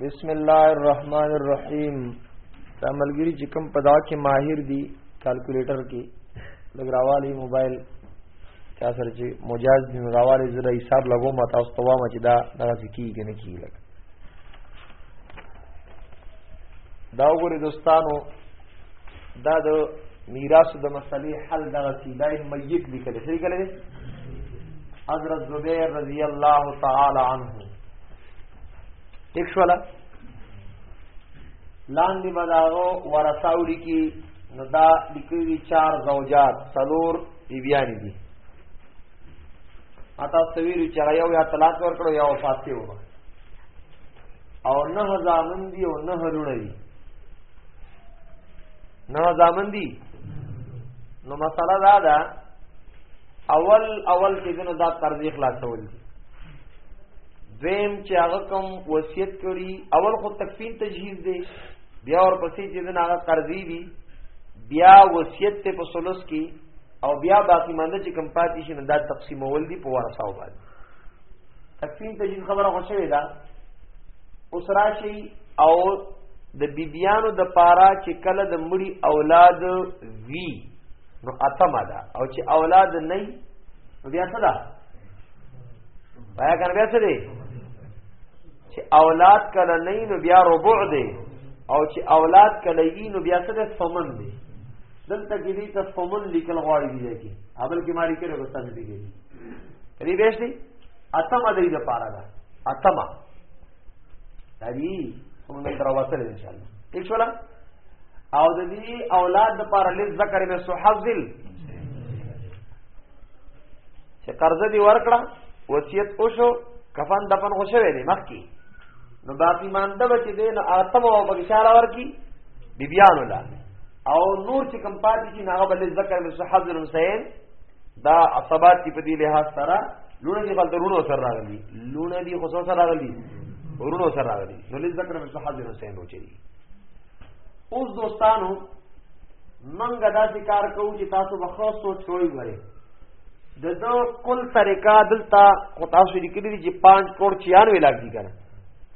بسم الله الرحمن الرحیم دا ملګری چې کوم پدا کې ماهر دي کیلکولیټر کې لګراوالي موبایل چا سره چې مجاز دي راوالي زره حساب لګو ما تاسو ته وامه چې دا دغه کیږي نه کیږي دا وګورئ دوستانو دا د میراث د مسلې حل دغه سیدای میت لیکل شي کله حضرت زبیر رضی الله تعالی عنہ ٹھیک شولا لاندې بداغو ورثاوړي کې نو دا لیکلي چار زوجات سلور بیبیانی دي اته سویری چې یو یا طلاق ورکړو یا وفات دی وو او نه زامن دی او نه لونه دی نه زامن دی نو مسله دا ده اول اول کې دنو دا قرضې خلاصول دي دویم چې هغه کوم وصیت کړي اول خو تکفین تجهیز دی بیا ورپسې چې دنو هغه قرضې دي بیا وصیت ته په سلوس کې او بیا باقی مانده چې کم پاتې شي نه دا تقسیمول دي په ورثاو باندې تقسیم ته جن خبره خوشوي دا اوس راشي او د بیبیانو د پارا چې کله د مړي اولاد وی نو اتمه ده او چې اولاد نه نو بیا څه ده بیا کنه بیا څه دی چې اولاد کله نه نو بیا ربع دی او چې اولاد کله یې نو بیا څه ده ثمن دی دلته کې دي تفهمن لیکل غواړي دي کې اول کې ماری کړو بس تاسو دي کې دې بهش دي اتمه دې د پاره ده اتمه دې څنګه تر واسره ان شاء الله ٹھیک شولا او د دې اولاد د پاره لز ذکر به سحذل چې قرض دی ورکړه وصیت وشو کفن دفن خوشوي دي مخکي نو باقی مانده بچ دې نو اتمه او بشاره ورکی بیبیان الله او نور چې کم پاتې شي هغه بل ذکر مثل حضر حسین دا عصبات په دې لحاظ سره لونه دي خپل درونو سره راغلي لونه دي خو سره راغلي ورونو سره راغلي نو لږ ذکر مثل حضر حسین وچی اوس دوستانو منګه داسې کار کوو چې تاسو به خو سوچ کوئ غره د دو کل طریقہ دلتا خطاف شریکی دی جی پانچ کروڑ چیانوے لاکھ دی کرن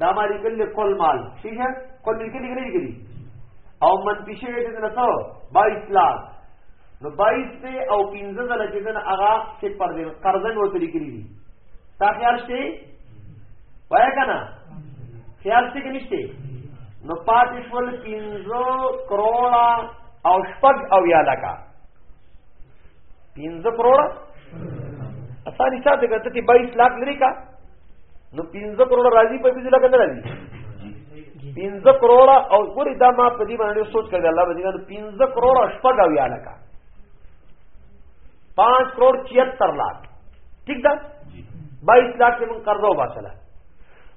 دا ما لیکل دی کل مال شیشه کل لیکل لیکل لیکل او منفی شوی دی نه سو 22 لاک نو 22 دی او 15 زله چې دن هغه چې پر دې قرضن وته لیکل دي تا خیال شته وای کنه خیال شته کې نشته نو پاتې شول 15 کروڑا او شپږ او یا لکه پنځه کروڑه اساني چاته کته تی 22 لاک لري کا نو پنځه کروڑه راځي په دې لګا نه راځي پنځه کروڑه او ګوري دا ما په دې باندې سوچ کړل الله باندې نو پنځه کروڑه شپږ او یا لکا 5 کروڑ 76 لاک ٹھیک ده 22 لاک کې مون قرضو باسله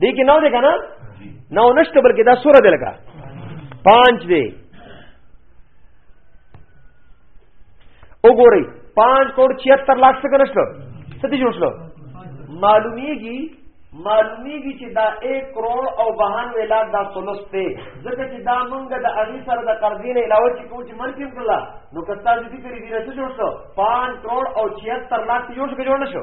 دې کې نو دې کنه نو نشته بلکې دا سوره دې لګا پنځ دې وګورئ 5 کروڑ 76 لک څخه نشته څه دې جوړ شلو معلومیږي معلومیږي چې دا 1 کروڑ او 92 لک دا سولس ته ځکه چې دا مونږ د اغي سره د قرضې نه علاوه چې کوم چې منفي کړل نو کستا دې کړی دې څه جوړ شو 5 کروڑ او 76 لک یو څه جوړ شو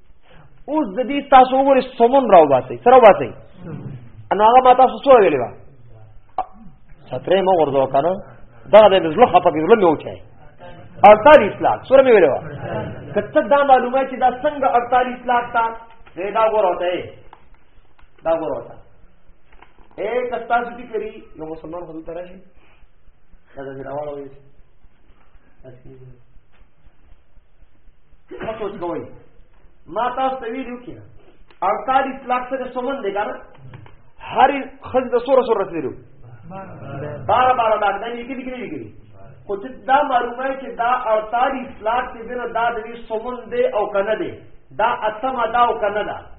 اوس د دې تاسو وګورئ سمون راو باسي سره باسي انا هغه ما تاسو څو ویلې و سترې مو ورځو کنه دا د زړه خپه کې زړه مې وچای 48 لاکھ سره مې ویلې و کته دا معلومه چې دا څنګه 48 لاکھ تا زیاده وروته دا وروته اے کستا سټی کری یو مسلمان خدای تراشي دا زیراواله وي تاسو کوی ما تاسو ته ویلو کې 48 لک سره سومن دی کنه هر خځه د سوره سوره تیرو بار بار دا نه لیکلي کې لیکلي خو چې دا معلومه چې دا 48 لک دې نه دا د سومن دی او کنه دی دا اتمه دا او کنه ده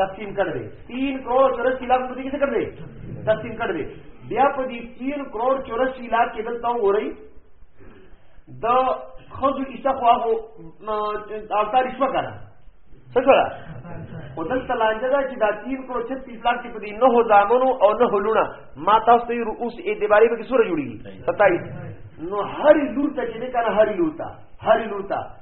تقسیم کړ دې 3 کروڑ 84 لک په دې کې کړ دې تقسیم کړ دې بیا په دې 3 کروڑ 84 لک کې دلته وګورئ د خود ایسا خو هغه اوتار شپه کړه څه کړه او دلته لانجه دا چې دا 3 کروڑ 36 لک په دې نه هو ځامنو او نه هلونه ما تاسو ته رؤوس ای دیوالې به کې سور جوړیږي 27 نو هر لور ته چې نه کنه هر لور ته هر لور ته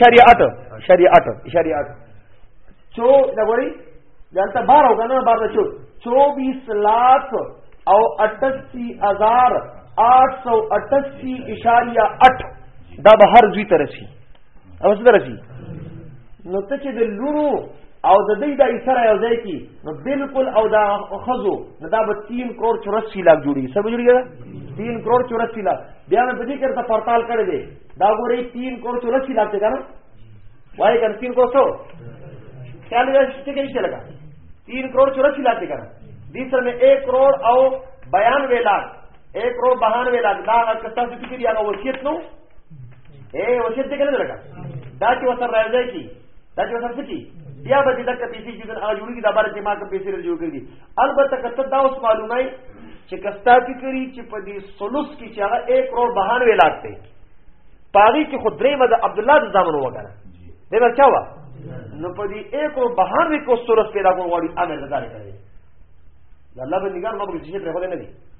شریعت شریعت شریعت چو دا غوري دلته بار او کنه بار چو 24 لاکھ او 88888.8 دا به هر دوی ترسي او څه ترسي نو ته چې د لورو او د دې د ایسره یو ځای کی نو بالکل او دا خزو نو دا به 3 کروڑ 84 لاکھ جوړي سر جوړي 3 کروڑ 84 لاکھ بیا مې په دې کرته پړتال کړی دی دا ګورې تین کور چولس کی لاته کنه وای کنه تین کور څو خیال یې چې څه کېږي لگا تین کور چولس کی لاته کنه دې سره مې 1 کروڑ او 92 لاکھ 1 کروڑ 92 لاکھ دا هغه کستا چې کیږي هغه وصیت نو اے وصیت دې کنه لگا دا چې وسره راځي کی دا چې وسم سکی بیا به دې دغه پیسې چې هغه جوړي کی دا بار چې ما ته پیسې لري جوړ کړی البته کته دا اوس معلومه چې کستا کی کری چې په دې سلوس کې چې هغه 1 کروڑ بهانه ویلات دی پاغي کې خود درې مده عبد الله د زامن وګره دې ورچا وا نو په دې 1 کروڑ بهانه کو سورس پیدا کول غواړي امر زداري کوي الله به نگار ما به چې پر خو نه دی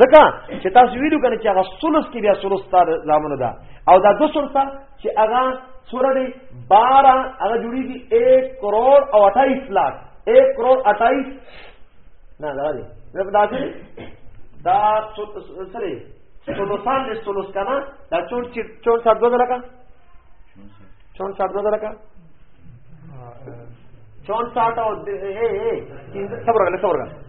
ځکه چې تاسو ویلو کنه چې هغه ثلث کې بیا ثلث تر زامنو ده او دا دو ثلث چې هغه سوره دی 12 هغه جوړیږي 1 کروڑ او 28 لاک 1 کروڑ 28 نه دا دی دا دی دا سره ثلثان دې ثلث کنه دا 64 64 دوه لکه 64 دوه لکه 64 او اے اے صبر غل صبر غل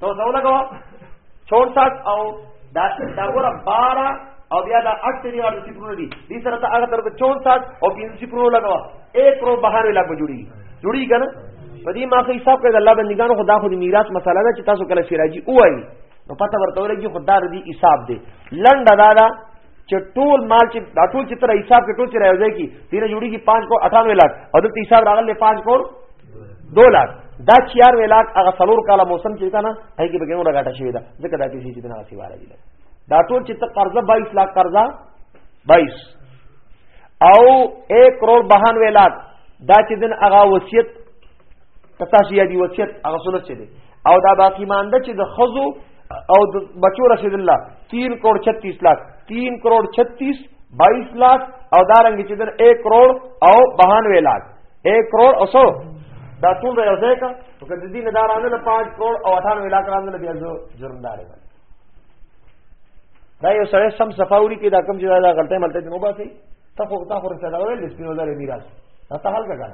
تو څو لګوا 64 او دا دا ګوره 12 او بیا دا 8 دی ورته صفرونه دي دې سره ته هغه تر 64 او 15 صفرونه لګوا 1 کرو بهر ولا جوړي جوړي کنه په دې ما خو حساب کړل الله بندگانو خدا خو دې میراث مساله ده چې تاسو کله سراجي وای نو پته ورته ولګي خدا دې حساب دی لنډه دا دا چې ټول مال چې دا ټول چې تر حساب کې ټول چې راځي کی دینه جوړیږي 5 کو 98 لک او د حساب راغله 5 کو ډالر دا چیار ویلاک هغه څلور کاله موسم چې کنه هغه کې بګینو راګټه شوی دا ځکه دا پیسې چې نه غسی واره دي دا ټول چې ته قرضه 22 لاک قرضه 22 او 1 کروڑ 92 لاک دا چې دن هغه وصیت کتا شي دی وصیت هغه سنت چې دی او دا باقی مانده چې د خزو او د بچو رشید الله 3 کروڑ 36 لاک 3 کروڑ 36 22 لاک او دا رنګ چې دن 1 کروڑ او 92 لاک 1 کروڑ او سو دا ټول را یو ځای کا او که د دې نه دارانه له 5 کروڑ او 98 لاکھ رانه له بیا زو جرمدار دی دا یو سره سم صفاوري کې دا کم چې دا غلطه ملته نه وباسي تا خو تا خو رساله ویل د سپینو زره میراث دا ته حل کړه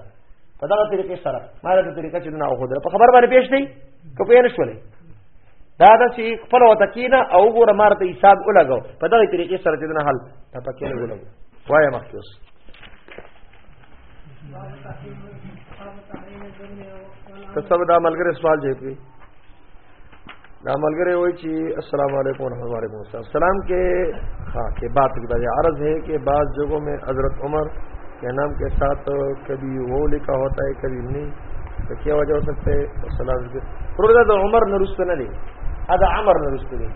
په دغه طریقې سره ما دا طریقه چې نه خو په خبر باندې پیښ دی که په نشو لې دا د چې خپل وته کینه او ګوره مارته حساب ولګو په دغه طریقې سره چې نه حل ته پکې ولګو وایه مخکې ته سم دا ملګری سوال جوړ کړی دا ملګری وای چې السلام علیکم ورحمۃ اللہ السلام سلام کې ها کې بات کی بجائے عرض ہے کہ بعض جگہوں میں حضرت عمر کے نام کے ساتھ کبھی وہ لکھا ہوتا ہے کبھی نہیں تو کیا وجہ ہو سکتا ہے السلام علیکم عمر نرست نہ دی ادا عمر نرست دی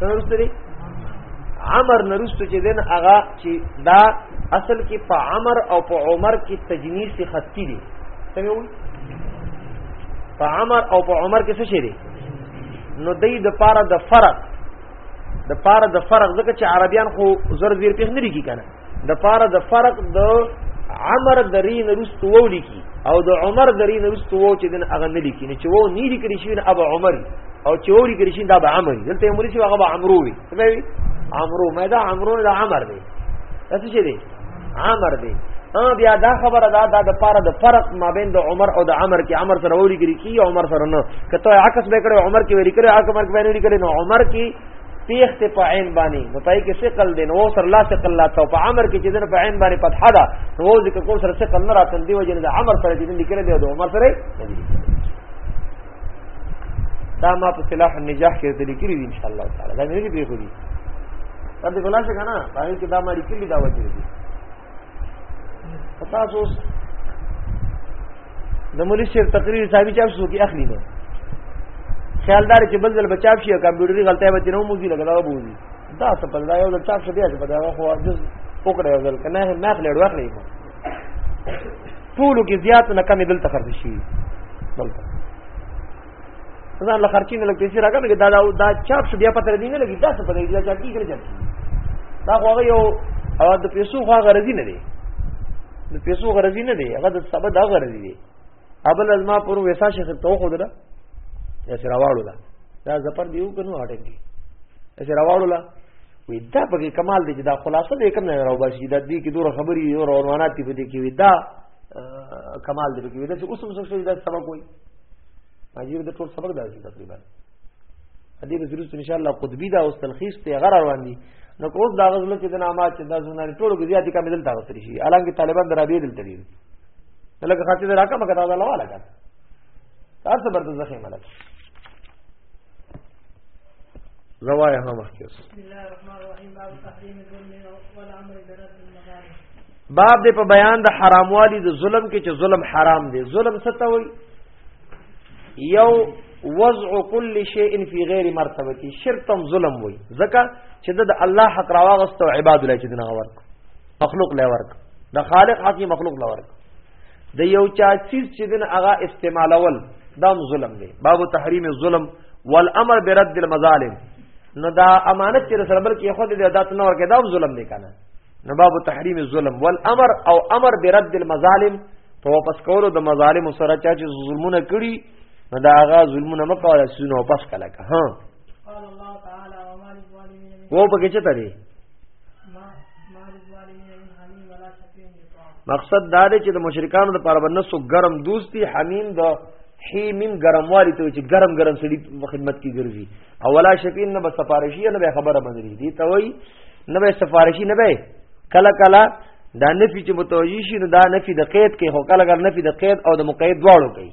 سره عمر نرستو چې دین هغه چې دا اصل کې په عمر او په عمر کې تجنیس خطی دي څنګه وي په عمر او په عمر کې څه شي دي نو دای د پاره د فرق د پاره د فرق ځکه چې عربیان خو زر زیر پیښ نه لري کنه د پاره د فرق د عمر دری نرست وو لیکي او د عمر دری نرست وو چې دن اغه نه لیکي نه چې وو نه لیکي شي نه ابو عمر او چې وو لیکي شي دا به عمر دلته عمر شي هغه به عمرو وي سموي عمرو مې دا عمرو دا عمر دی څه شي دی عمر دی ها بیا دا خبره دا دا د پاره د فرق مابین د عمر او د عمر کې عمر سره وړي کړي کی عمر سره نه کته عکس به کړو عمر کې وړي کړو عمر کې وړي کړو نو عمر کې پیخت په عین باندې نو پای کې ثقل دی نو سر لا ثقل لا تو په امر کې چې دنه په عین باندې فتح ده نو ذکر کول سره ثقل نه راتل دی وجه نه امر سره دې لیکل دی او عمر سره دا ما په صلاح النجاح کې دې لیکلي ان شاء الله تعالی دا مې دې پیښو دي تر دې ګلاسه کنه پای کې دا ما لیکلي دا وجه دي تاسو د مولوی شیخ تقریر صاحب چاپ شو کې اخلي نه خیالدار چې بل ځل بچاپ شي کمپیوټري غلطه به تینو موزي لګا دا بوزي دا څه په دا یو ځل چاپ شو بیا چې په دا خو جز وکړه یو ځل کنه نه خلې ډوخ نه ټولو کې زیات نه کمی دلته خرڅ شي دلته ځان له خرچې نه لږ پیسې راکړه دا دا چاپ شو بیا پته لري نه لګي دا څه پته لري دا چاپ کیږي نه دا خو هغه یو او د پیسو خو غرضی نه دی د پیسو غرضی نه دی هغه د سبا دا غرضی دی ابل از ما پر ویسا شیخ ته خو دلا یا سره واړو دا دا زپر دیو کنو اٹک دی سره واړو لا وی دا پکې کمال دی چې دا خلاصه دې کوم نه راو باشي دا دې کې دوره خبري او روانات دې پدې کې وی دا کمال دې کې وی دا چې اوس هم څه شي دا سبا کوي ماجیر د ټول سبق داسې تقریبا دې به ضرورت ان شاء الله قطبی دا اوس تلخیص ته غره روان دي نو اوس دا غزل چې د نامات چې دا زونه ټول غزیا دي کامل تا غتري شي الانګه طالبان درابې دلته دي لکه خاطر راکا مګر دا لوا لګا تاسو برته زخه ملک روايه هم مخکې بسم الله الرحمن الرحيم باب تحريم الظلم والامر برد المظالم باب دې په بیان د حراموالي د ظلم کې چې ظلم حرام دی ظلم څه ته وایي یو وضع کل شیء فی غیر مرتبتی شرک تم ظلم وای زکه چې د الله حق راوغست او عباد الله چې دنا ورک مخلوق لا ورک د خالق حق مخلوق لا ورک د یو چا چیز چې دن هغه استعمالول دام ظلم دی باب تحریم الظلم والامر برد المظالم نو دا امانت چې رسول الله کې خو دې ادا نه ورکې دا ظلم دی کنه نو باب تحریم الظلم والامر او امر برد المظالم په واپس کولو د مظالم سره چا چې ظلمونه کړی نو دا هغه ظلمونه مکواله سونه واپس کله که ها قال الله تعالی وما للظالمین وو پکې چته دی مقصد دا دی چې د مشرکانو لپاره باندې سو ګرم دوستي حمیم د حیمیم ګرموالی ته چې ګرم ګرم سړي خدمت کی ګرځي اولا شفین نه بس سفارشی نه خبره باندې دي ته وای نه به سفارشي نه به کله کله دا نفي چې متوجي شي نو دا نفي د قید کې هو کله کله نفي د قید او د مقید دواړو کوي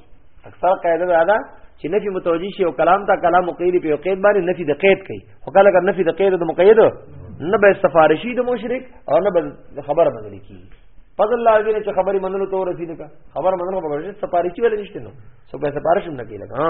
اکثر قاعده دا ده چې نفي متوجي شي او کلام ته کلام مقید په قید باندې نفي د قید کوي هو کله کله نفي د قید او د مقید نه به سفارشي د مشرک او نه به خبر بدل کی فضل الله دې چې خبري منلو ته ورسېدل کا خبر منلو په ورسې سفارشي ولې نشته نو سو به سفارش هم نه کیلګا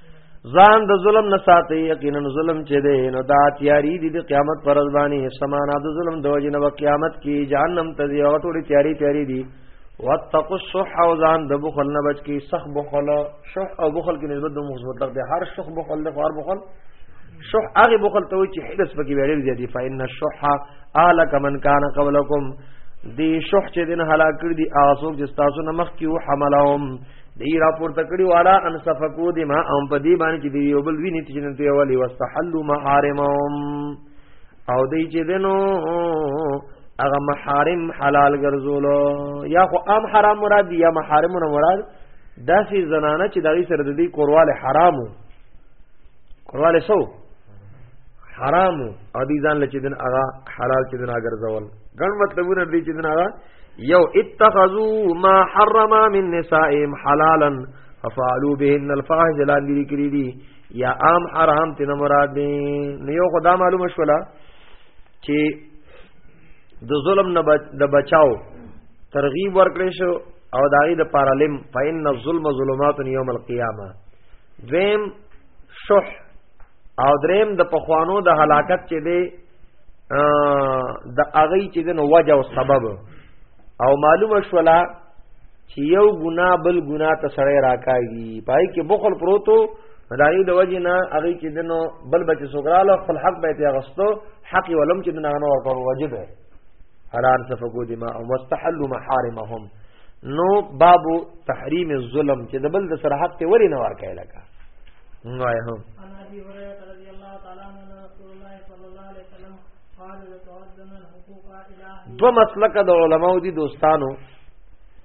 ځان د ظلم نه ساتي یقینا ظلم چې دی نو دا تیاری دي د قیامت پر ورځ باندې سمانا د ظلم د وجې نه قیامت کې جهنم ته دی او ټول تیاری تیاری دي واتقوا الشح او ځان د بخل نه بچ کی سخ بخل شح او بخل کې نسبت د مخصوص مطلق دی هر شخ بخل د خار بخل شح هغه بخل ته وي چې حدث پکې ویل دي دی فإن الشح آلک من کان قبلکم دی شح چې دین هلاک کړ دي آسوک چې تاسو نه مخ کیو حملهم دی را پورته کړی والا ان صفقو دی ما ام په دی باندې چې دی یو بل ویني چې نن ته اولی واستحلوا محارمهم او دی چې دنو هغه محارم حلال ګرځولو یا خو عام حرام مراد یا محارم نه مراد داسې زنانه چې دغه سره د دې کورواله حرامو کورواله سو حرامو او دې ځان لچې دن هغه حلال چې دن هغه ګرځول ګڼ مطلبونه دې چې دن هغه یو اتخذوا ما حرم من نسائهم حلالا ففعلوا بهن الفاحش لاندې کړی دي یا عام حرام تن مراد دي نو یو خدا معلومه شولا چې د ظلم نه د بچاو ترغیب ورکړې شو او داغي د پارالم فإن الظلم ظلمات یوم القیامه دویم شح او دریم د پخوانو د هلاکت چې دی د اغی چې د وجه او سبب او معلومه شولا چې یو ګنا بل ګنا ته سړی راکاږي پای کې بخل پروتو دایي د وجه نه اغي چې دنو بل بچ سوګراله خپل حق به ته غستو حق ولم چې دنه نو ورکو وجب حلال سفکو دماء او مستحل محارمهم نو باب تحریم الظلم چې د بل د سره حق ته وری نه ور کوي لکه نو آیا هم دو مسلک د علماو دي دوستانو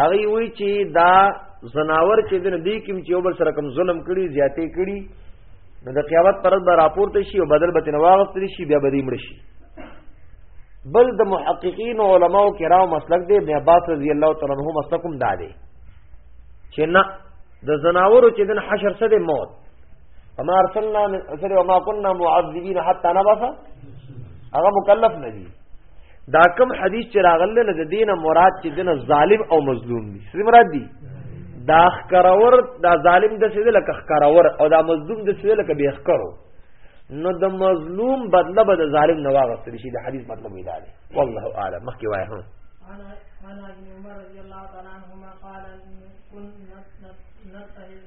هغه وی چې دا زناور چې دنه دی کوم چې یو بل سره کوم ظلم کړي زیاتې کړي نو د قیامت پر ورځ به راپورته شي او بدل به تنه واغستل شي بیا به مړ شي بل د محققین او علما او کرام مسلک دی ابن عباس رضی الله تعالی عنہ مسلکم دا دی چې نه د زناورو چې دن حشر سره د موت فما ارسلنا من اثر وما كنا معذبين حتى نبعث هغه مکلف نه دي دا کوم حدیث چې راغله نه د دینه مراد چې دنه ظالم او مظلوم دي څه مراد دي دا خکرور دا ظالم د څه لکه خکرور او دا مظلوم د څه لکه به خکرو نو د مظلوم بدله به د ظالم نه واغستل شي د حدیث مطلب وی دی والله اعلم مخکې وای هم انا انا ابن عمر رضی الله تعالی عنهما قال كنا نتهل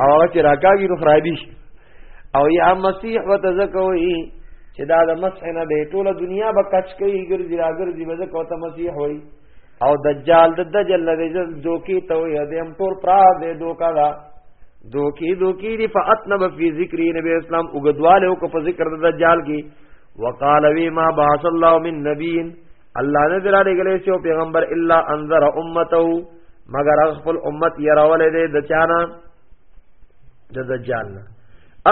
او هغه چې راکاږي نو خرابي شي او یا مسیح وتذکوي چې دا د مسح نه به ټوله دنیا به کچ کوي ګرځي راګرځي به ځکه ته مسیح وای او دجال د دجال لري دوکي ته وي د هم ټول پرا دې دوکا دا دوکي دوکي دی فاتنب فی ذکر نبی اسلام وګدواله کو په ذکر د دجال کې وقال وی ما باص الله من نبین الله نه درا لګلې چې پیغمبر الا انذر امته مگر خپل امت یې راولې دې د چانا د دجال نه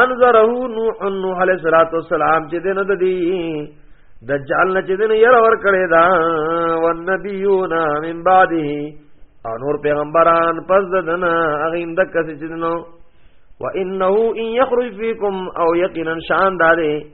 انذره نوح نوح علیہ الصلوۃ والسلام چې دین د دی دجال نه چې دین یې ور کړې دا والنبیون من بعده او نور پیغمبران پس ددنه هغه اند کسې چې دینو وانه ان یخرج فیکم او یقینا شان دارې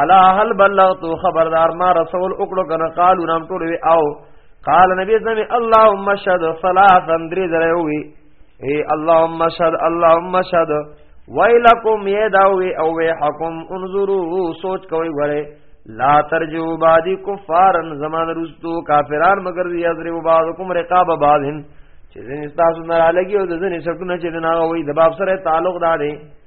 الا هل بلغت خبردار ما رسول وکړو کنه قالو نام ټول وی او قال نبی زم اللهم شهد ثلاثا درې درې وی اے اللهم شهد اللهم شهد ویلکم یداوی او ویحکم انظروا سوچ کوي غره لا ترجو بادی کفارن زمان رستو کافران مگر دی ازرو بعضکم رقاب بعضن چې ځین تاسو نه را لګي او د ځین شکونه چې نه وي د باب سره تعلق داري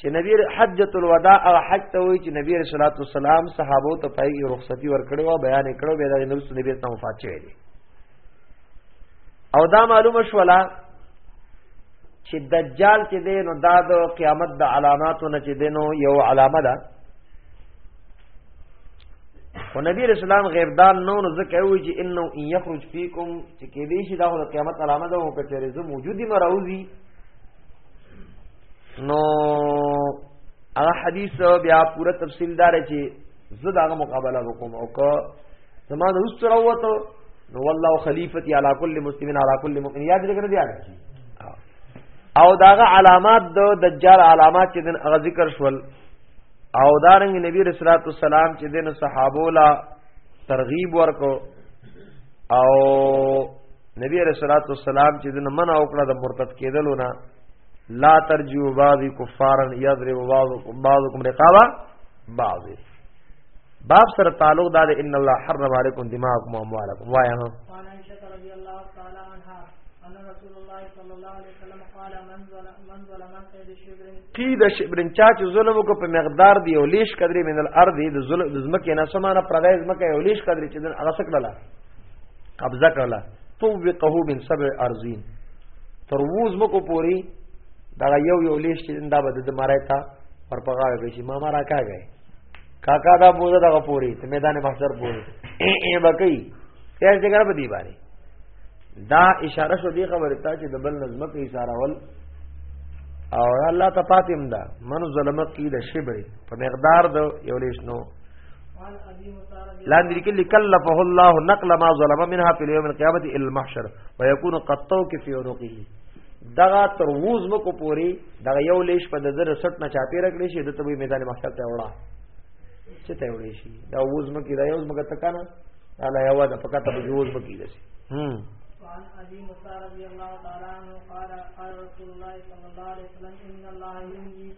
چې نبی حجۃ الوداع او حج ته وی چې نبی رسول الله والسلام صحابه ته پایږي رخصتي ورکړو او بیان کړو به د نبی نبی ته وفات شوی دی او دا معلومه شولا چې دجال چې دی نو دا د قیامت د علاماتو نه چې دی نو یو علامه ده خو نبی رسول الله غیر دان نو نو ځکه وی چې انه ان یخرج فیکم چې کې دې شي دا د قیامت علامه ده او کچره زه موجودی مراوزی نو هغه حدیث بیا پوره تفصیل دار چې زه داغه مقابله وکم او که زما د اوس سره وته نو والله خلیفتی علی کل مسلمین علی کل مؤمن یاد لګره دی او داغه علامات د دجال علامات چې دن هغه ذکر شول او دارنګ نبی رسول الله والسلام چې دن صحابه لا ترغیب ورکو او نبی علیہ الصلوۃ والسلام چې دنه منع وکړه د مرتد کېدلو نه لا ترجو بعض کفارا یضرب بعضکم بعضکم رقابا بعض باب سره تعلق دار ان الله حرم علیکم دماءکم و اموالکم وایا ها قال عائشہ رضی اللہ تعالی عنها ان رسول الله صلی الله علیه وسلم قال من ظلم من ظلم قید شبر قید شبر چا چې ظلم کو په مقدار دی او لیش قدرې من الارض د ظلم د زمکه نه سمانه پردای زمکه او لیش قدرې چې هغه سکړه قبضه کړله توقه من سبع ارزین تر ووز مکو پوری دا یو یو لیش چې دا بد د مارای تا ور پغا وی شي ما مارا کا گئے کاکا دا بوزه دغه پوری ته میدان محشر پوری اے اے بکی خیر دې کړه په دی باندې دا اشاره شو دی خبره تا چې د بل نظم کې اشاره ول او الله ته پاتیم دا من ظلمت کی د شبر په مقدار د یو لیش نو لاندې لیکل کلفه الله نقل ما ظلم منها في اليوم القيامه الى المحشر ويكون قطو کې في عنقه دغه تر ووز مکو پوری دغه یو لیش په دزر سټ نه چاپی رکړې شي د تبوی میدان محشر ته وړا چې ته وړې شي دا ووز مکی دا یو مګه تکانه الله یو دا پکا ته ووز مکی دي هم وعن ابي موسى رضي الله تعالى عنه قال قال رسول الله صلى الله عليه وسلم ان الله يملي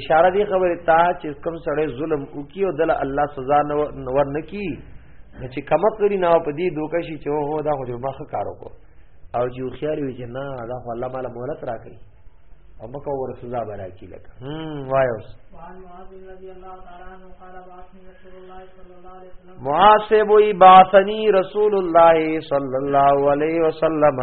اشاره دی خبره تا چې کوم سړی ظلم وکي او دل الله سزا نه ورنکي چې کم کړی نه په دې دوکه شي چې هو دا خو دې مخه کارو کو او چې خيار وي چې نه دا خو الله مال مهلت راکړي او مکه ور سزا برا کی لکه هم وایوس معاصب وی باثنی رسول الله صلی الله علیه وسلم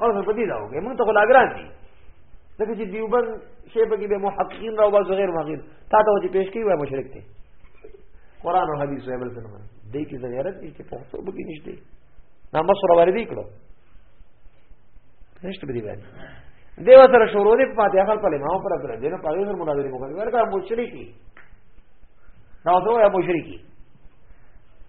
او څه پدې دا وګورئ موږ ته غلاګران دي ځکه چې دیوبند شی په کې به محققین راو باز غیر محققین تا ته چې پیش کوي وای مشرک دی قران او حدیث وای بل څه نه مانی دې کې زیارت دې چې په څو بګی نشته نا مصر باندې کړو نشته به دی باندې دیو سره شروع دې په فاتحه خپل په امام پر پر دې نه پاره سره مناظره وکړي ورکه مشرکی نو دوه مشرکی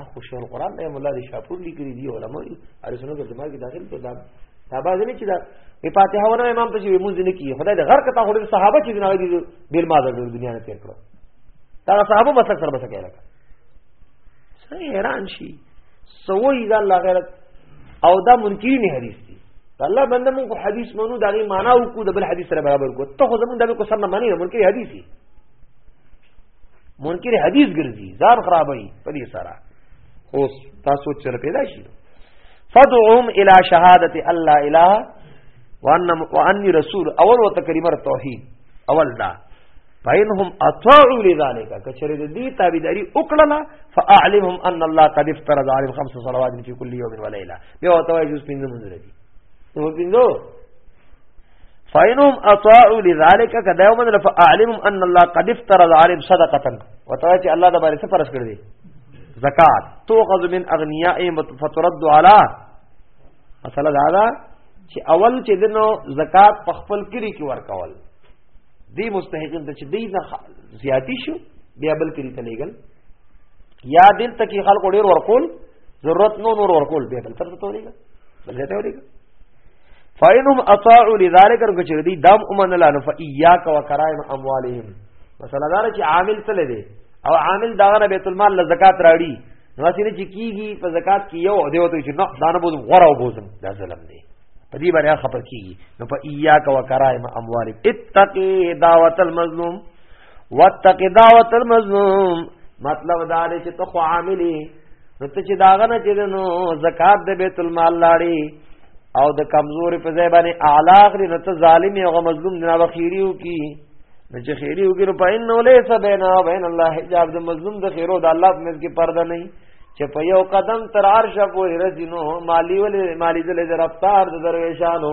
اخو شیخ القران دی مولا دی شاپور لیکلی دی علماء اره سنو کې دماغ کې داخل ته دا دا باز نه چې دا په فاتحه ونه امام پسې مونږ نه کیږي خدای دې غر کته خوري صحابه چې نه دی بیل ما د دنیا نه تیر کړو دا صحابه مسلک سره بس کېلا سره حیران شي سوې دا الله غیرت او دا منکرین حدیث دی الله بنده مونږ حدیث مونږ دا غي معنا او کو د بل حدیث سره برابر کو ته خو زمونږ د کو سره معنی نه منکر حدیث دی منکر حدیث ګرځي ځان خرابوي په دې سره اوس تاسو چل پیدا شي فدعوهم الى شهادت الله اله وان واني رسول اول وتکریم توحید اول دا فإنهم أطاعوا لذلك كشرد دي تابعداري وکړه فأعلمهم أن الله قد افترض عليهم خمس صلوات في كل يوم وليلة بیا وتوای جز پنځه منځ دي نو پنځه فینهم اطاعوا لذلك کدا یوم لف اعلمهم ان الله قد افترض عليهم صدقه وتوای چې الله د باندې څه فرض کړی زکات توخذ من اغنیائهم فترد علی مسله دا ده چې اول چې دنو زکات په خپل کری کې ورکول دی مستحقین ته چې دی نه زیاتی شو بیا بل کری ته لګل یا دل تک خلکو ډیر ورکول ضرورت نو نور ورکول بیا بل تر ته لګل بل ته لګل فینهم اطاعوا لذلك رکه چې دی دام امن لا نف ایاک وکرائم اموالهم مثلا دا چې عامل تل دی او عامل دا نه بیت المال له زکات راړي نو چې نه کیږي په زکات کې یو دی وته چې نه دانه بوز غره او بوزم دا ظلم دی په دې باندې خبر کیږي نو په ایاک وکرائم اموالهم اتقي دعوت المظلوم واتق دعوت المظلوم مطلب دا دی چې ته خو عاملی نو ته چې داغه نه چې نو زکات د بیت المال لاړی او د کمزوري په ځای باندې اعلی غری نو ته ظالم او مظلوم نه وخیریو کی نو چې خیریو کی نو پاین نو لیس بینا بین الله حجاب د مظلوم د خیرو د الله په منځ کې پرده نه چې په یو قدم تر عرش پورې رځینو مالی ولې مالی دلې رفتار د درویشانو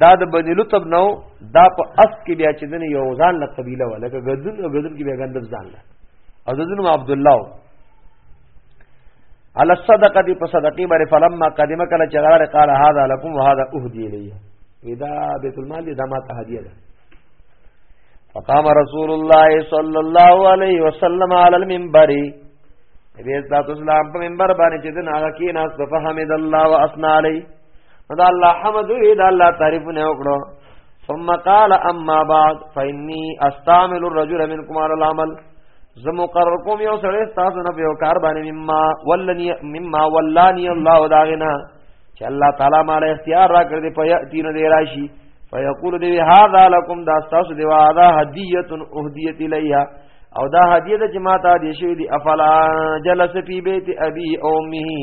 دا د بنی لطب نو دا په اصل کې بیا چې دنه یو ځان له قبيله ولا که غدن او غدن کې بیا غندب ځان له او دزن عبد الله على الصدقه دي په صدقې باندې فلما قدم کله چې غره قال هذا لكم وهذا اهدي لي اذا بیت المال دا ما ته هدیه ده فقام رسول الله صلى الله عليه وسلم على المنبر نبی اسلام په منبر باندې چې دنا کې ناس فهمد الله واسنا عليه دا الله حمد وی دا الله تعریف نه وکړو ثم قال اما بعد فاني استعمل الرجل منكم على العمل زه مقرر کوم یو سړی تاسو نه یو کار باندې مما ولنی مما ولانی الله داغنا چې الله تعالی ما له اختیار را کړ دې په دین دې راشي فیقول دی هاذا لکم دا تاسو دی وادا هدیه اهدیت الیها او دا هدیه د جماعت هدیه شوی دی افلا جلس فی بیت ابي او امه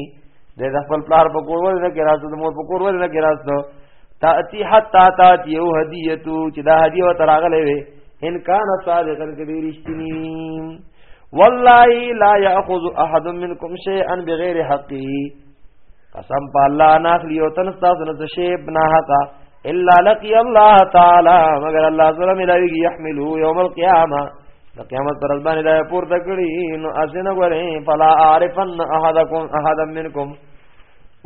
د خپل پلار په کور ور نه کې راځو د مور په کور ور نه کې راځو تاتی حتا تاتی او هدیه تو چې دا هدیه و تراغلې وي ان کان صادقا کبی رشتنی والله لا یاخذ احد منکم شیئا بغیر حقی قسم په الله انا خلی او تن تاسو نه شی ابن حقا الا لقي الله تعالی مگر الله سره ملایي يحملو يوم القيامه د قیامت پر ځبان دا پور تکړی نو اسنه غره فلا عارفن احدکم احد منکم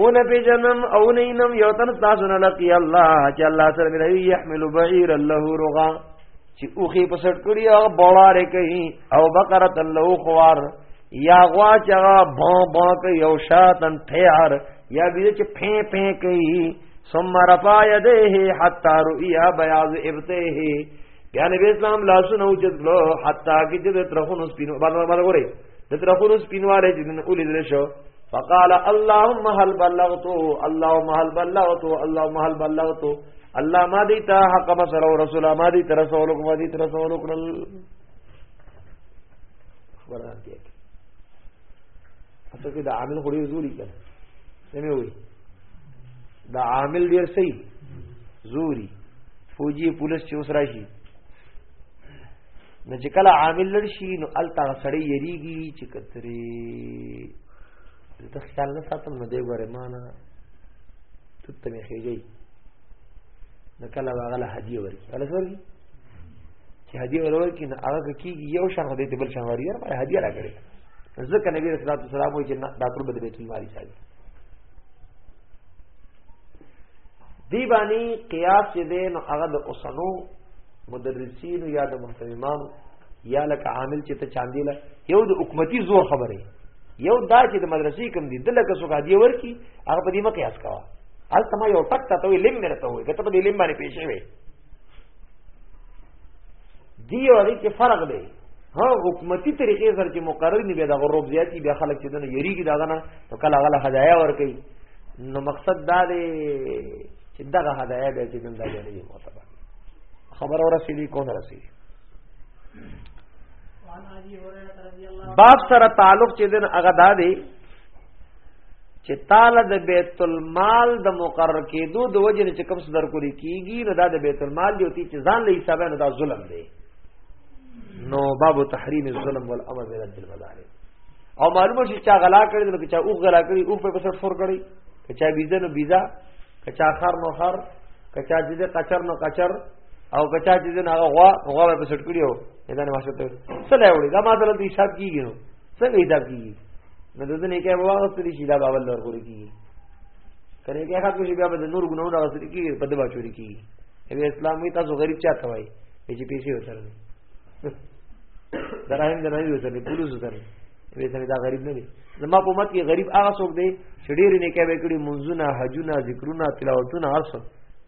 اون پی جنم او نینم یو تن تاسو نه لقي الله چې الله سره ملایي يحمل بعير له رغا چې اوخي په سر کړی او بوړاره کوي او بقره له خوار یا غوا چې با با کوي او شاتن تیار یا به چې پې پې کوي ثم رفع يديه حتى رؤيا بياض ابطيه بیا نبی اسلام لاسونه اوچت کړو حتی کې چې ترخونو سپینو بل بل غره د ترخونو سپینواله چې نن اولی دل شو فقال اللهم هل بلغت اللهم هل بلغت اللهم هل بلغت الله ما دې ته حق مسر او رسول ما دې تر رسول کو ما دې تر رسول کو خبردار کیږي اته کې د عامل خوري زوري کړه سمې وي دا عامل ډیر صحیح زوري فوجي پولیس چې اوس راشي نو چې کله عامل لړ شي نو الته سړی یریږي چې کتري د خیال نه ساتم نو دی ګوره معنا ته ته میږي نو کله واغله هدیه ورکی کله ورکی چې هدیه ورکی نو هغه کیږي یو شان هدیه ته بل شان ورکی یار ما هدیه راکړي ځکه نبی رسول الله صلی الله علیه وسلم چې دا ټول بده بیت المال شي دی باندې قیاس چې دین هغه د اوسنو مدرسین یا د محترمان یا لکه عامل چې ته چاندی له یو د حکومتي زور خبره یو دا چې د مدرسې کم دي د لکه سو غادي ورکی هغه په دې مکه اس کاوه ال تما یو ټک ته وی لم مرته وي کته په دې لم باندې پیښې وي دی اوري کې فرق دی ها حکومتي طریقې سره چې مقرر نه بیا د غروب زیاتی بیا خلک چې دنه یریږي دا غنه نو کله غله هدايا ور کوي نو مقصد دا دی چې دغه هدايا به چې دنه دی معتبر خبر اور رسیدی کون رسیدی باب سره تعلق چې دین هغه دا دی چې تعالی د بیت المال د مقرر کېدو د وجه نه چې کوم صدر کولی کیږي نو دا د بیت المال دی چې ځان له حسابه نه دا ظلم دی نو باب تحریم الظلم والامر بالعدل والمظالم او معلومه شي چې غلا کړی نو چې او غلا کړی او په سر فور کړی چې بيزه نو بيزه کچا خر نو خر کچا چې دې قچر نو قچر او کچا چې دې هغه غوا غوا په سټ کړیو دا نه واشته څه لا وړي دا ما سره دې حساب کیږي نو څنګه حساب کیږي نو د دې نه کې واغ سری شي دا باور لور کوي کیږي کله کې حق شي بیا به نور ګناونه غسري کیږي په دې بچوري کیږي ابي اسلامي تاسو غریب چاته وای چې پیسې وترنه دراهم دراهم وترنه پولیس وترنه وې سره دا غریب نه دی زما په امت کې غریب هغه څوک دی چې ډېر نه کوي کړي منځونه حجونه ذکرونه تلاوتونه هر څه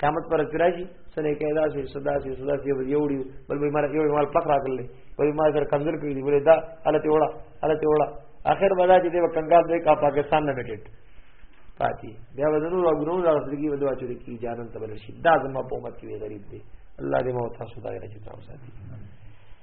قیامت پر راځي سره کې دا چې صدا چې صدا چې یو وړي بل به مار یو مال پخ راغل دی بل ما سره کنزل کړی دی ولې دا حالت وړه حالت وړه اخر بدا چې دی کنګال دی کا پاکستان نه میټټ پاتې بیا وزنو او ګرو راځي کې ودوا چې کی جانن تبل شي دا زما په امت کې غریب دی الله دې مو تاسو دا راځي تاسو ساتي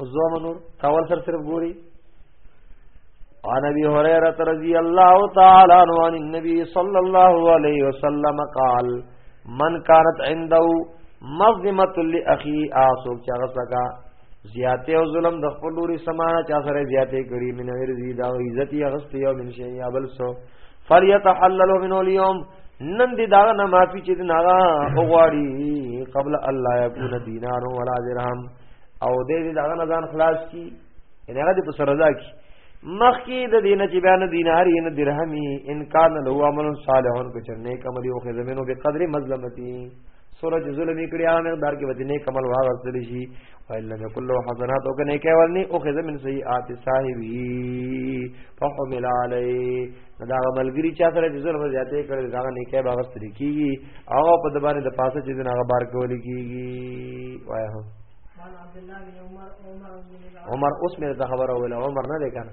وزو منور تاول سر صرف ګوري عن ابي هريره رضي الله تعالى عنه عن النبي صلى الله عليه وسلم قال من كانت عنده مظلمه لاخي اسو چا غسکا زیاته او ظلم د خپل لوري سمانه چا سره زیاته کړی من غیر زیدا او عزت یې غست یو من شي یا بل سو فلیتحللوا منه اليوم نن دی دا نه معافی چې ناغا وغواړي قبل الله یکون دینار ولا درهم او دې دې دا نه ځان خلاص کی ان هغه دې په سر رضا کی مخکی د دین چې بیان دینار یې نه درهمي ان کان له عمل صالحون کو چرنه کمل یو خزمنو به قدر مظلمتی سوره چې ظلم یې کړی هغه مقدار کې وځي نیک عمل واغستل شي وإلا يكن له حسنات او کنه کېول نه او خذ من سيئات صاحبي فحمل عليه دا عملګری چا سره چې ظلم زیاتې کړي دا نه کې باغستل کیږي او په دبانې د پاسه چې نه غبار کول کیږي وایي هو عمر اوس مې دا خبره وله عمر نه دی کنه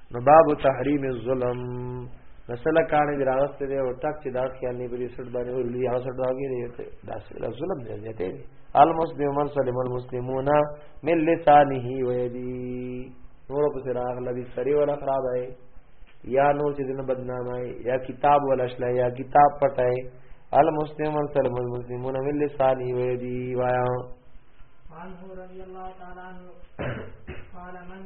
نو باب تحریم الظلم مسله کانه دراغسته دی او ټک چې دا خیال نه بری سټ باندې ورلی هغه سټ راګی دی دا سره ظلم دی زیاته دی المسلم من سلم المسلمون من لسانه و یدی نور په سراغ لبی سری ولا خراب ہے یا نور چې دنه بدنام ہے یا کتاب ولا شلا یا کتاب پټای المسلم من سلم المسلمون من لسانه و یدی وایا عنه رضی اللہ تعالی عنہ قال من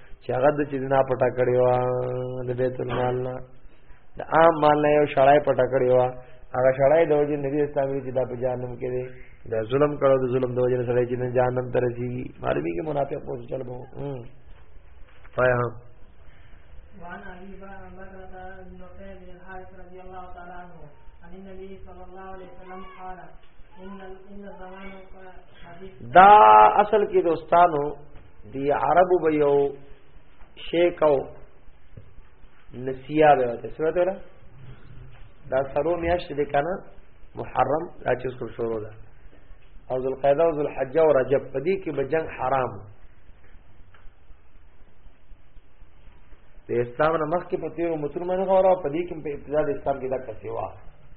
چې هغه د چې نه پټه کړی و د بیت المال نه د عام مال نه یو شړای پټه کړی و هغه شړای د وجه نبی اسلام چې دا په جهنم کې دی دا ظلم کړو د ظلم د وجه سره چې جهنم ته رسیږي معلومی کې منافق پوس چل بو فایا وعن ابي بكر بن نفيل بن الحارث رضي الله تعالى عنه عن النبي صلى الله عليه وسلم قال ان ان الزمان دا اصل کې دوستانو دی عربو به یو شیکاو نسیا به وته سمته ولا دا سرو میاشت دې کنه محرم دا چې څو شروع ده او ذل قعده او ذل حج او رجب په دې کې به جنگ حرام د اسلام نه مخکې په تیرو مسلمانانو غوړه په دې کې په ابتدا د اسلام کې دا کسي واه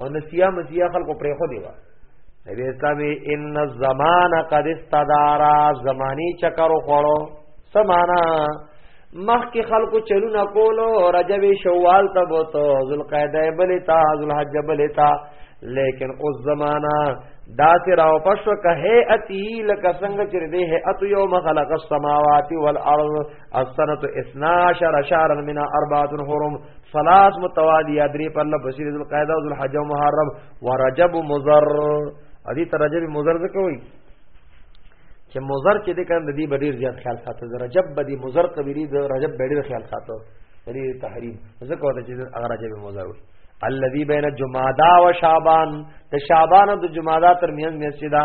او نسیا مسیا خلکو پرې خو دی وا نبی اسلام ان الزمان قد استدار زمانی چکر خوړو سمانا مخ کې خلکو چلونه کولو رجب شوال ته بوته ذوالقعده بلتا ذوالحج بلتا لیکن اوس زمانہ دا سراو پښو که هي اتی لکه څنګه چې دې هي اتو یوم خلق السماوات والارض السنه 12 شهرا من اربعه حرم ثلاث متواليه درې پر له بشیر ذل قاعده ذل حج محرم ورجب مضر ادي ترجب مضر څه کوي چې مضر چې د کاند دی ډیر زیات خیال ساتو رجب بدی مضر کبیری د رجب ډیر خیال ساتو دې تحریم څه کوته چې هغه رجب مضر وي الذي بین جمادى و شعبان د شعبان او د جمادى ترمنځ میاشت ده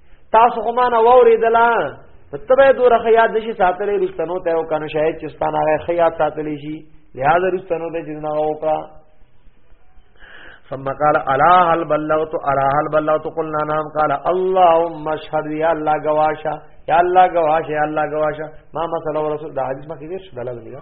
تاسو خو ما نه وریدلا ته به دوره خیات نشي ساتلې رښتنو ته او کنه شاید چې ستانه غي خیات ساتلې شي لہذا رښتنو ته چې نه وکړه ثم قال الا هل بلغت الا هل بلغت قلنا نعم قال اللهم اشهد يا الله گواشا يا الله گواشا يا الله گواشا ما مثلا رسول دا حدیث ما کې دې شدل لګا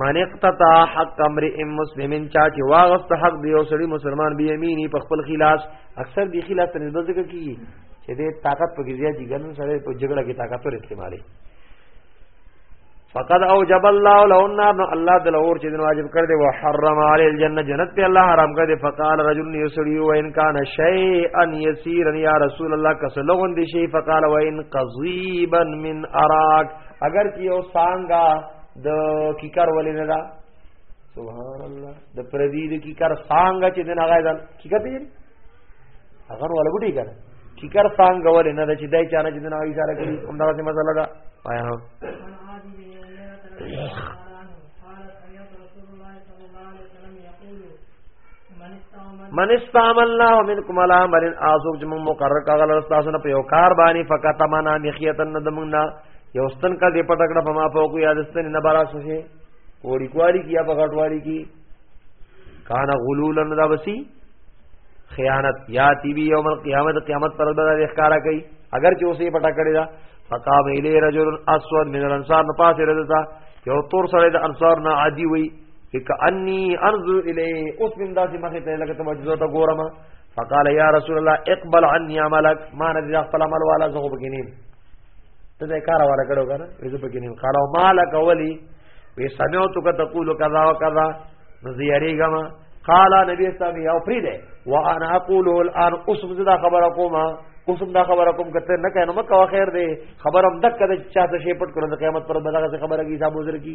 من اقتطع حق امرئ مسلم چا چې واغست حق دی او سړي مسلمان به یمینی په خپل خلاص اکثر دی خلاص ته نسبت ذکر کیږي چې دې طاقت په ګزیا چې ګنن سره په جګړه کې طاقت ور استعمالي فقد اوجب الله له النار نو الله د اور چې دن واجب کړ دې او حرم علی الجنه جنت ته الله حرام کړ دې فقال رجل یسری و ان کان شیئا یسیرا یا رسول الله کسلغون دې شی فقال و ان قضیبا من اراک اگر چې یو سانګا د کیکر ولې نه دا سبحان الله د پردی د کیکر سانګا چې دنا غایدا کیکر دی اگر ولا بډی کړه کیکر سانګا ولې نه دا چې دای چانه چې دنا اشاره کوي هم دا څه مسله ده پایا هو من استعملنا منکم علی امر ازو جم مقرر کغل استاسو نه په یو کار باندې فقط منا مخیتن ندمنا یو ستن کا دی پټکړه په ما په کو یاد ستن نه برا سوشه وړي کوالي کیا په غټوالي کی کان غلولن دا وسی خیانت یا تی بی یوم القیامت قیامت پر بدا اخکارا کئی اگر چې اوسې پټا کړی دا فقام الی رجل اسود من الانصار نو پاسه رضا یو تور سره د انصار نه عادي وی کأنی ارجو الی اوس من داسې مخې ته لکه تم جزو ته ګورم فقال یا رسول الله اقبل عني عملك ما نه دې خپل عمل والا زه بګینیم ته دې کار والا کړو کنه زه بګینیم قال مالک ولی وی سمعتو کا تقول کذا وکذا نزیری گما قال نبی صاحب یو پری دے وانا اقول الان اسم زدا خبر کوما اسم دا خبر کوم کته نه کینو مکه خیر دے خبرم دک کده چا ته شی پټ کړو قیامت پر بدغه خبره کی حساب وزر کی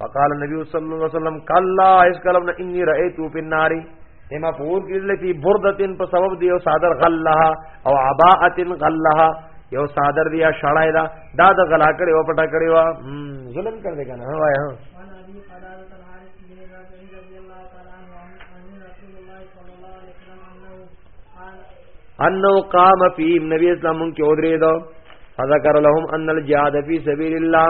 فقال النبي صلى الله عليه وسلم كلا اس کلم اني رايت في النار اما پور کړل فی بردتن په سبب دی او صادر غلها او عباءتن غلها یو صادر دی شړای دا دا د غلا کړي او پټا کړي وا ظلم کړ دې کنه وای ها انه قام فی نبی اسلام کې اودرې دو فذكر لهم ان الجهاد فی سبیل الله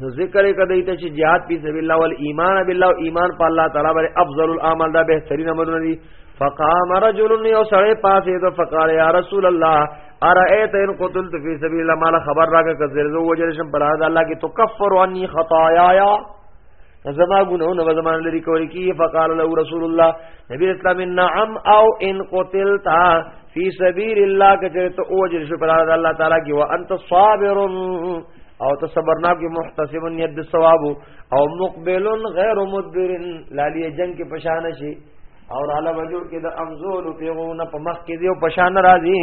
نو ذکر کدی ته چې jihad په سبیل الله ول ایمان بالله او ایمان په الله تعالی باندې افضل الاعمال دا بهترین عملونه دي فقام رجل یو سړی پاسې ته فقال یا رسول الله ارایت ان قتلت فی سبیل الله مال خبر راکه کزر زو وجل شم پر الله کې تکفر عنی خطایا زما ګناونه به زمان لري کوي کی فقال له رسول الله نبی اسلام نعم او ان قتلت فی سبیل الله کچره ته اوجر شو پر الله تعالی کی وانت صابر او ته صبرناک محتسب ید ثواب او مقبل غیر مدبر لالی جنگ کې پشان شي او علا وجو کې د امزول پیغونه په مخ کې دی او پشان راځي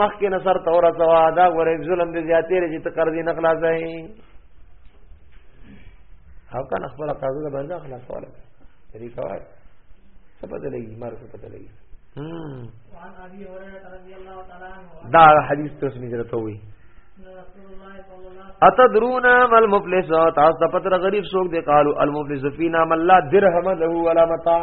مخ کې نصر تور سوا دا غره ظلم دې زیاتې لري چې قرض نه خلاصای او کنه خپل قرض له باندې خلاصواله دې کوي څه پته لګي مار څه پته لګي دا حدیث ته سمې درته وي اتدرون مل مفلس تاسو پتر غریب سوک دے قالو المفلس فینا مل لا درهم له ولا متاع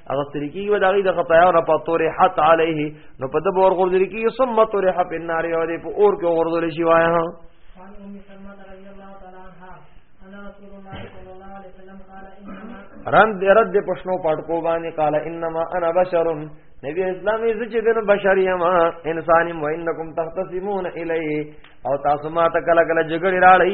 هغه طریقې و داغي دغه پیا او په تورې حت علیه نو په دبر اور غردل کی ثم تورې حب النار او دې په اور کې غردل شي وایا ها رند رد پښنو پټکو باندې قال انما انا بشر نبی اسلام یې چې دنه بشر یم انسان و انکم تختصمون الی او تاسو ما ته کله کله جګړه راړی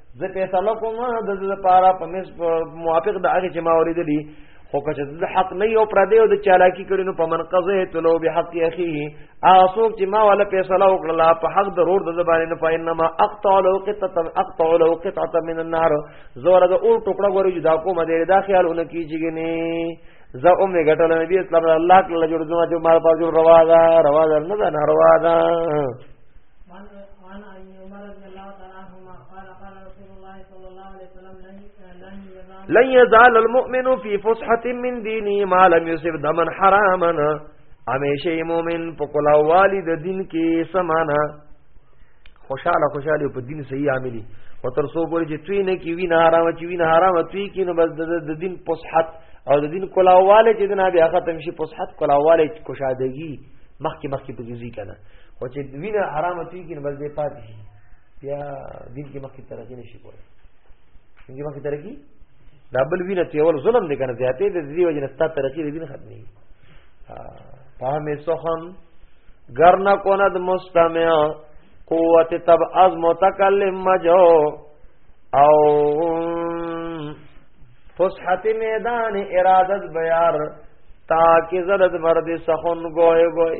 زه فیصله کوم د دې لپاره په مس موافق د هغه چې ما اوریدلی خو که چې د حق نه یو پردې او د چالاکی کړي نو په من قضې تلو به حق اخیه اسو چې ما ولا فیصله وکړه په حق ضرور د زبانه نه پاین ما اقطع لو قطعه اقطع لو قطعه من النار زور د اور ټوکړه غوري جدا کوم دې دا خیالونه کیږي نه زه اومه غټل نبی اسلام الله کله جوړ زما چې مال پاجو روا ده روا ده نه ده روا ده وعن ابي عمر رضي الله تعالى عنهما قال قال رسول الله صلى الله عليه وسلم لن يزال لن يزال المؤمن في فسحه من دينه ما لم يصب دما حراما همیشه مومن په کلاوالی د دین کې سمانا خوشاله خوشاله په دین صحیح عاملی او تر څو پورې چې توی نه کی وینه حرام چې وینه حرام توی کی نو بس د دین پسحت او د دین کلاواله چې د نبی هغه تم شي پسحت کلاواله کوشادګي مخکې مخکې بګزي کنه خو چې وینه حرامه تویږي نو بس دې پاتې شي بیا دین کې مخکې ترقي نشي کولای څنګه مخکې ترقي دا بل وینه چې اول ظلم دې کنه زیاتې د دې وجه نه ستاسو ترقي دې نه ختمي فهم سخن گر نہ کند مستمع قوت تب از متکلم مجو او فسحت میدان ارادت بیار تاکہ زرد مرد سخن گوئے گوئے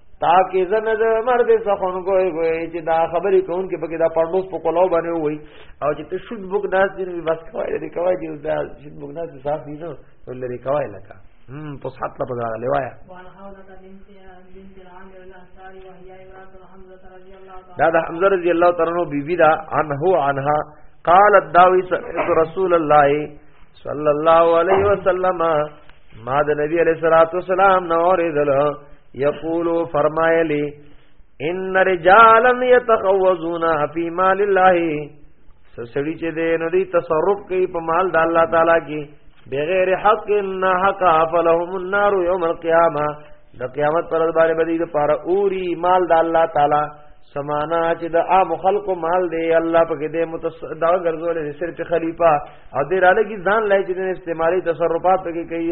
تاکي زنه د مرد څخون کوی کوی چې دا خبرې کون کې پکې دا پړموس په کولو باندې وای او چې ته شود بوک ناس دې بس کوی دې کوی چې دا شود بوک ناس صاف دي نو لري کوی لکه هم په صحت لا پدغه لوایا دا د حمزه رضی الله تعالی عنہ بیبی دا عنه عنها قالت داوی رسول الله صلی الله علیه وسلم ما د نبی علیہ الصلوۃ والسلام نور دلو یقول فرمایلی ان رجالا يتخوزون فی مال الله سړی چې دې نه دی تصرف کوي په مال د الله تعالی کې بغیر حق نه حق فلهم النار یوم القیامه د قیامت پر باندې بدی د پاره اوري مال د الله تعالی سمانا چې د عام خلکو مال دی الله پکې دې متصدا ګرځول دې صرف خلیفہ او دې را لګي ځان لای چې استعمالي تصرفات پکې کوي